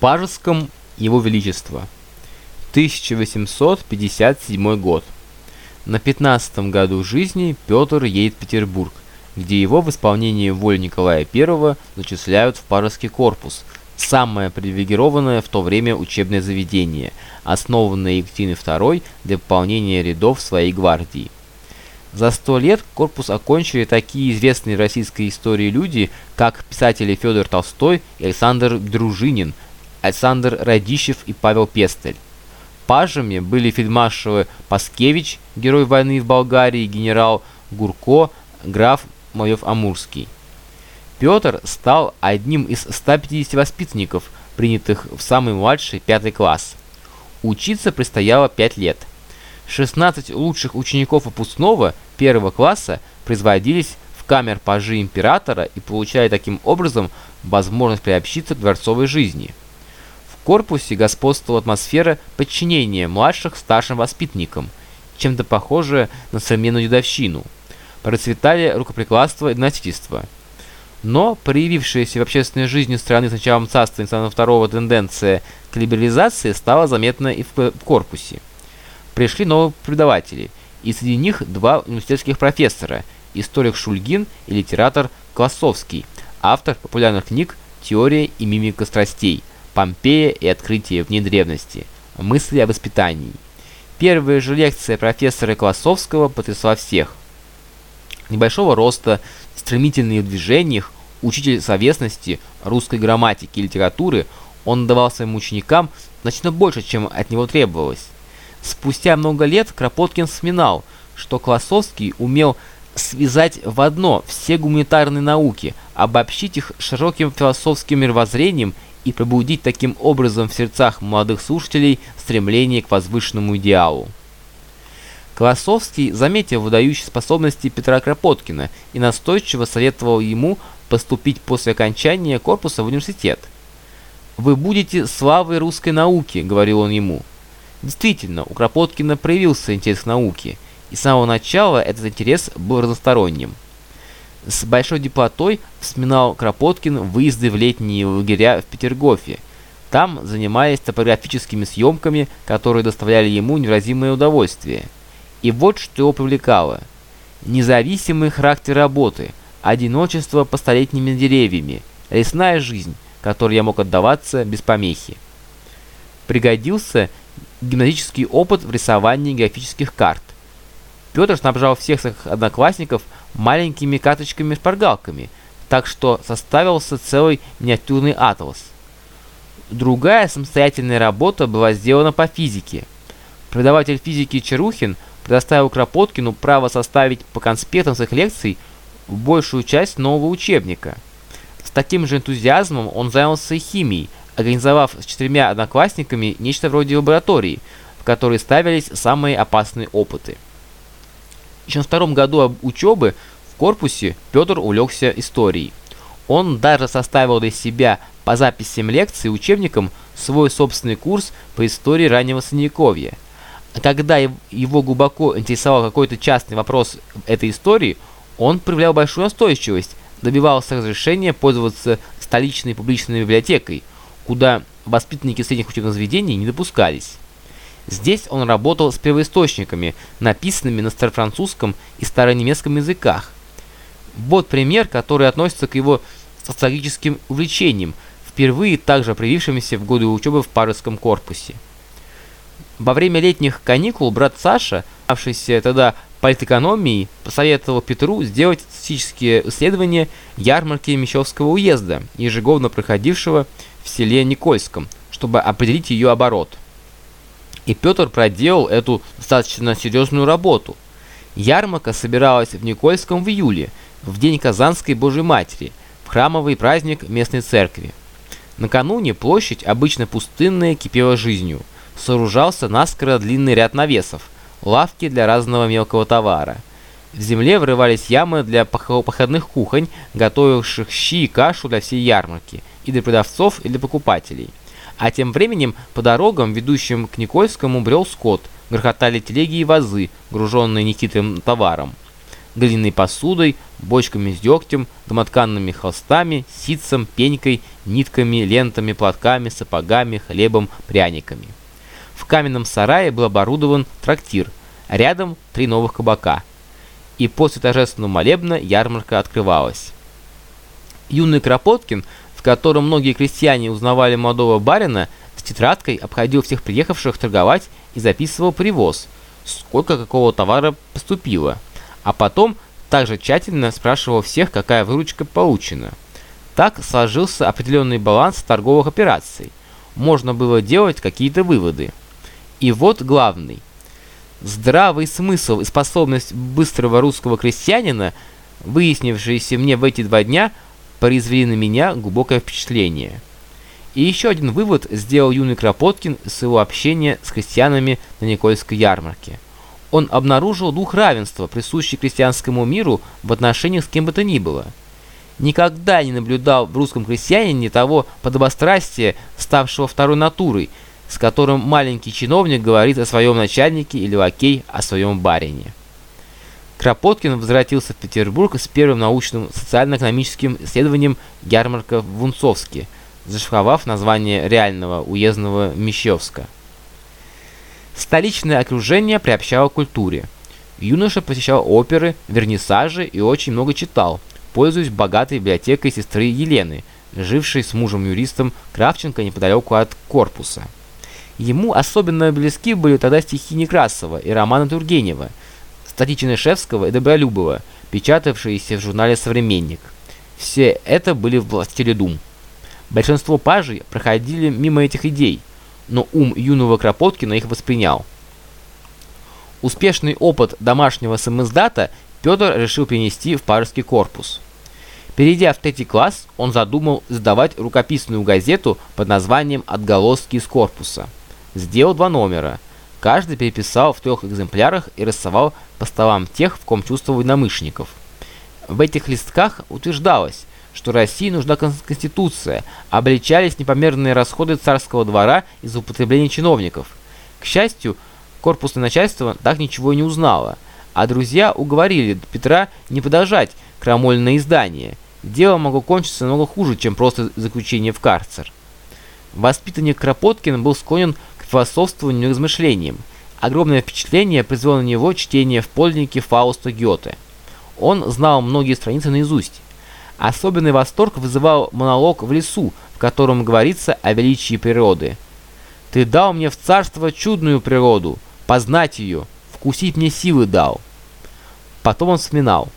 Пажеском Его Величество. 1857 год. На 15 году жизни Петр едет в Петербург, где его в исполнении воли Николая I зачисляют в Пажеский корпус, самое привилегированное в то время учебное заведение, основанное Екатериной II для пополнения рядов своей гвардии. За сто лет корпус окончили такие известные российской истории люди, как писатели Федор Толстой и Александр Дружинин, Александр Радищев и Павел Пестель. Пажами были фельдмаршалы Паскевич, герой войны в Болгарии, генерал Гурко, граф Моев-Амурский. Петр стал одним из 150 воспитанников, принятых в самый младший пятый класс. Учиться предстояло 5 лет. 16 лучших учеников выпускного первого класса производились в камер пажи императора и получали таким образом возможность приобщиться к дворцовой жизни – корпусе господствовала атмосфера подчинения младших старшим воспитанникам, чем-то похожая на современную дедовщину. Процветали рукоприкладство и доносительство. Но проявившаяся в общественной жизни страны с началом царства Александра II тенденция к либерализации стала заметна и в корпусе. Пришли новые преподаватели, и среди них два университетских профессора, историк Шульгин и литератор Классовский, автор популярных книг «Теория и мимика страстей», Помпея и открытие вне древности. Мысли о воспитании. Первая же лекция профессора Классовского потрясла всех. Небольшого роста, стремительный в движениях, учитель словесности, русской грамматики и литературы, он давал своим ученикам значительно больше, чем от него требовалось. Спустя много лет Кропоткин вспоминал, что Классовский умел связать в одно все гуманитарные науки, обобщить их широким философским мировоззрением и пробудить таким образом в сердцах молодых слушателей стремление к возвышенному идеалу. Колосовский заметил выдающие способности Петра Кропоткина и настойчиво советовал ему поступить после окончания корпуса в университет. «Вы будете славой русской науки», — говорил он ему. Действительно, у Кропоткина проявился интерес к науке, и с самого начала этот интерес был разносторонним. С большой теплотой вспоминал Кропоткин выезды в летние лагеря в Петергофе. Там занимались топографическими съемками, которые доставляли ему невразимое удовольствие. И вот что его привлекало. Независимый характер работы, одиночество по столетними деревьями, лесная жизнь, которой я мог отдаваться без помехи. Пригодился гимназический опыт в рисовании графических карт. Петр снабжал всех своих одноклассников маленькими карточками-шпаргалками, так что составился целый миниатюрный атлас. Другая самостоятельная работа была сделана по физике. Преподаватель физики Чарухин предоставил Кропоткину право составить по конспектам своих лекций большую часть нового учебника. С таким же энтузиазмом он занялся химией, организовав с четырьмя одноклассниками нечто вроде лаборатории, в которой ставились самые опасные опыты. Еще на втором году учебы в корпусе Петр увлекся историей. Он даже составил для себя по записям лекций учебникам свой собственный курс по истории раннего Средневековья. Когда его глубоко интересовал какой-то частный вопрос этой истории, он проявлял большую настойчивость, добивался разрешения пользоваться столичной публичной библиотекой, куда воспитанники средних учебных заведений не допускались. Здесь он работал с первоисточниками, написанными на старофранцузском и старонемецком языках. Вот пример, который относится к его социологическим увлечениям, впервые также проявившимся в годы учебы в Парижском корпусе. Во время летних каникул брат Саша, знавшийся тогда политэкономией, посоветовал Петру сделать статистические исследования ярмарки Мещовского уезда, ежегодно проходившего в селе Никольском, чтобы определить ее оборот. И Петр проделал эту достаточно серьезную работу. Ярмарка собиралась в Никольском в июле, в день Казанской Божьей Матери, в храмовый праздник местной церкви. Накануне площадь, обычно пустынная, кипела жизнью. Сооружался наскоро длинный ряд навесов, лавки для разного мелкого товара. В земле врывались ямы для походных кухонь, готовивших щи и кашу для всей ярмарки, и для продавцов, и для покупателей. А тем временем по дорогам, ведущим к Никольскому, брел скот, грохотали телеги и вазы, груженные нехитрым товаром. глиняной посудой, бочками с дегтем, домотканными холстами, ситцем, пенькой, нитками, лентами, платками, сапогами, хлебом, пряниками. В каменном сарае был оборудован трактир, рядом три новых кабака. И после торжественного молебна ярмарка открывалась. Юный Кропоткин, в котором многие крестьяне узнавали молодого барина, с тетрадкой обходил всех приехавших торговать и записывал привоз, сколько какого товара поступило, а потом также тщательно спрашивал всех, какая выручка получена. Так сложился определенный баланс торговых операций. Можно было делать какие-то выводы. И вот главный. Здравый смысл и способность быстрого русского крестьянина, выяснившиеся мне в эти два дня, произвели на меня глубокое впечатление. И еще один вывод сделал юный Кропоткин с его общения с крестьянами на Никольской ярмарке. Он обнаружил дух равенства, присущий крестьянскому миру в отношениях с кем бы то ни было. Никогда не наблюдал в русском крестьянине того подобострастия, ставшего второй натурой, с которым маленький чиновник говорит о своем начальнике или лакей о своем барине. Кропоткин возвратился в Петербург с первым научным социально-экономическим исследованием ярмарка в Вунцовске – зашифровав название реального уездного Мещовска. Столичное окружение приобщало к культуре. Юноша посещал оперы, вернисажи и очень много читал, пользуясь богатой библиотекой сестры Елены, жившей с мужем-юристом Кравченко неподалеку от корпуса. Ему особенно близки были тогда стихи Некрасова и романа Тургенева, статьи Чернышевского и Добролюбова, печатавшиеся в журнале «Современник». Все это были властители дум. Большинство пажей проходили мимо этих идей, но ум юного Кропоткина их воспринял. Успешный опыт домашнего самоиздата Петр решил перенести в пажеский корпус. Перейдя в третий класс, он задумал сдавать рукописную газету под названием «Отголоски из корпуса». Сделал два номера. Каждый переписал в трех экземплярах и рисовал по столам тех, в ком чувствовал намышленников. В этих листках утверждалось, что России нужна конституция, обличались непомерные расходы царского двора из-за употребления чиновников. К счастью, корпусное начальство так ничего и не узнало, а друзья уговорили Петра не подожать крамольное издание. Дело могло кончиться намного хуже, чем просто заключение в карцер. Воспитанник Кропоткин был склонен к философствованию и размышлениям. Огромное впечатление произвело на него чтение в подлиннике Фауста Гёте. Он знал многие страницы наизусть. Особенный восторг вызывал монолог в лесу, в котором говорится о величии природы. «Ты дал мне в царство чудную природу, познать ее, вкусить мне силы дал». Потом он вспоминал.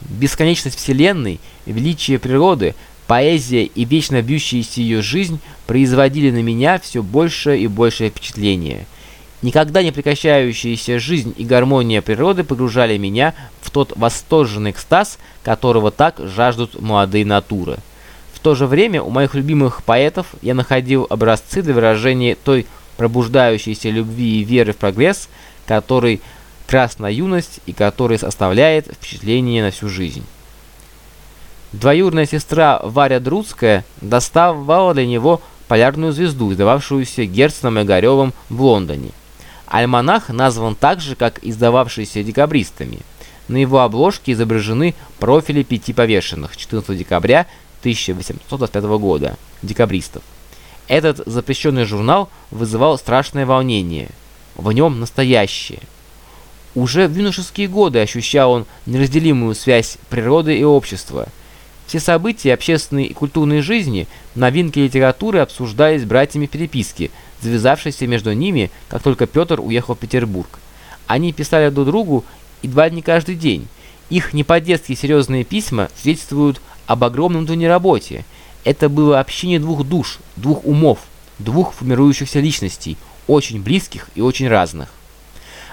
Бесконечность Вселенной, величие природы, поэзия и вечно бьющаяся ее жизнь производили на меня все большее и большее впечатление – Никогда не прекращающаяся жизнь и гармония природы погружали меня в тот восторженный экстаз, которого так жаждут молодые натуры. В то же время у моих любимых поэтов я находил образцы для выражения той пробуждающейся любви и веры в прогресс, который красна юность и который составляет впечатление на всю жизнь. Двоюродная сестра Варя Друцкая доставала для него полярную звезду, издававшуюся Герценом и Огаревым в Лондоне. Альманах назван так же, как издававшийся декабристами. На его обложке изображены профили пяти повешенных 14 декабря 1825 года, декабристов. Этот запрещенный журнал вызывал страшное волнение. В нем настоящее. Уже в юношеские годы ощущал он неразделимую связь природы и общества. Все события общественной и культурной жизни, новинки литературы обсуждались братьями в переписке, завязавшейся между ними, как только Петр уехал в Петербург. Они писали друг другу едва не каждый день. Их не по-детски серьезные письма свидетельствуют об огромном туне работе. Это было общение двух душ, двух умов, двух формирующихся личностей, очень близких и очень разных.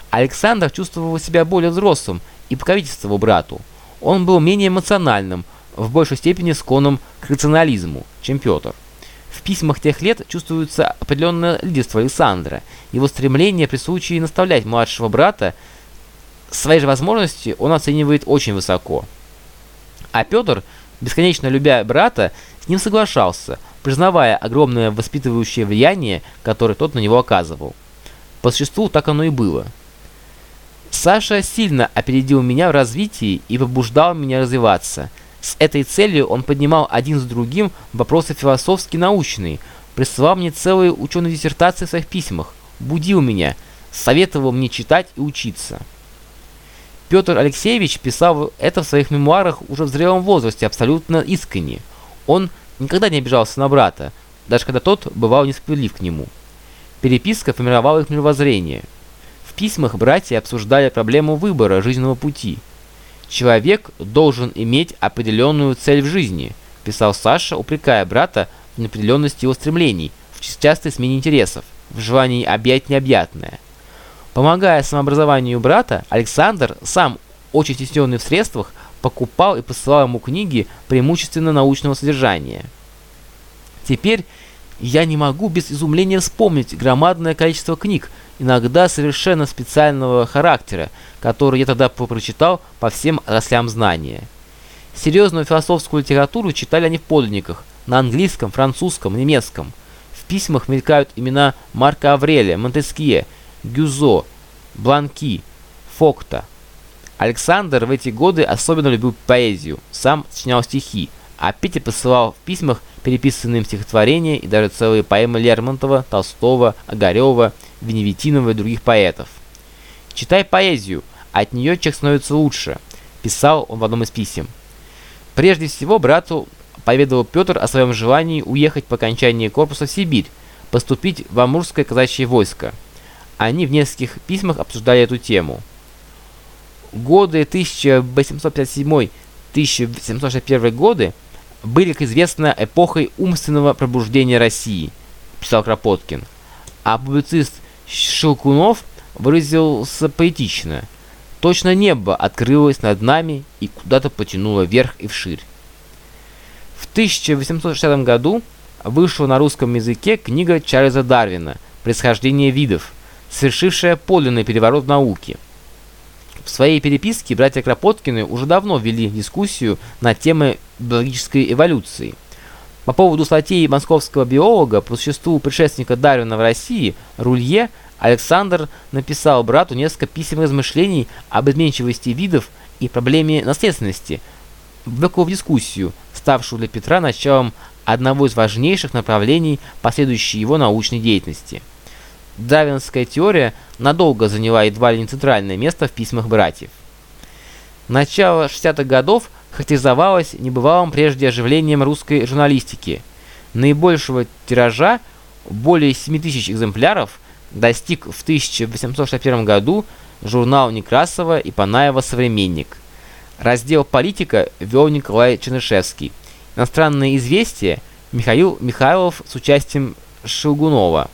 Александр чувствовал себя более взрослым и покровительствовал брату. Он был менее эмоциональным, в большей степени склонным к рационализму, чем Петр. В письмах тех лет чувствуется определенное лидерство Александра, его стремление при случае наставлять младшего брата, свои же возможности он оценивает очень высоко. А Петр, бесконечно любя брата, с ним соглашался, признавая огромное воспитывающее влияние, которое тот на него оказывал. По существу так оно и было. Саша сильно опередил меня в развитии и побуждал меня развиваться. С этой целью он поднимал один за другим вопросы философские научные, присылал мне целые ученые диссертации в своих письмах, будил меня, советовал мне читать и учиться. Петр Алексеевич писал это в своих мемуарах уже в зрелом возрасте, абсолютно искренне. Он никогда не обижался на брата, даже когда тот бывал несправедлив к нему. Переписка формировала их мировоззрение. В письмах братья обсуждали проблему выбора жизненного пути. «Человек должен иметь определенную цель в жизни», писал Саша, упрекая брата в неопределенности его стремлений, в частой смене интересов, в желании объять необъятное – Помогая самообразованию брата, Александр, сам очень стесненный в средствах, покупал и посылал ему книги преимущественно научного содержания. Теперь я не могу без изумления вспомнить громадное количество книг, иногда совершенно специального характера, которые я тогда прочитал по всем отраслям знания. Серьезную философскую литературу читали они в подлинниках, на английском, французском, немецком. В письмах мелькают имена Марка Аврелия, Монтескье, Гюзо, Бланки, Фокта. Александр в эти годы особенно любил поэзию, сам сочинял стихи, а Петя посылал в письмах переписанные им стихотворения и даже целые поэмы Лермонтова, Толстого, Огарева, Веневитинова и других поэтов. «Читай поэзию, от нее человек становится лучше», – писал он в одном из писем. Прежде всего брату поведал Петр о своем желании уехать по окончании корпуса в Сибирь, поступить в Амурское казачье войско – они в нескольких письмах обсуждали эту тему. Годы 1857-1861 годы были, как известно, эпохой умственного пробуждения России, писал Кропоткин. А публицист Шелкунов выразился поэтично. Точно небо открылось над нами и куда-то потянуло вверх и вширь. В 1860 году вышла на русском языке книга Чарльза Дарвина «Происхождение видов», совершившая подлинный переворот науки. В своей переписке братья Кропоткины уже давно вели дискуссию на темы биологической эволюции. По поводу статей московского биолога по существу предшественника Дарвина в России Рулье Александр написал брату несколько писем размышлений об изменчивости видов и проблеме наследственности, влекло дискуссию, ставшую для Петра началом одного из важнейших направлений последующей его научной деятельности – Дарвинская теория надолго заняла едва ли не центральное место в письмах братьев. Начало 60-х годов характеризовалось небывалым прежде оживлением русской журналистики. Наибольшего тиража, более 7 тысяч экземпляров, достиг в 1861 году журнал Некрасова и Панаева «Современник». Раздел «Политика» вел Николай Чернышевский. Иностранные известия Михаил Михайлов с участием Шелгунова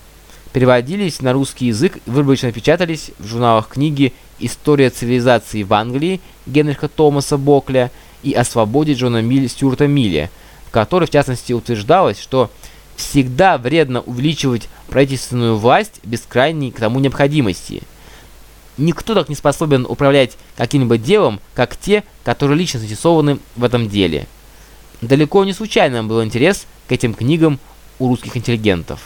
переводились на русский язык и выборочно печатались в журналах книги «История цивилизации в Англии» Генриха Томаса Бокля и «О свободе» Джона Миль Стюарта Милля, в которой в частности утверждалось, что всегда вредно увеличивать правительственную власть без крайней к тому необходимости. Никто так не способен управлять каким-либо делом, как те, которые лично заинтересованы в этом деле. Далеко не случайным был интерес к этим книгам у русских интеллигентов.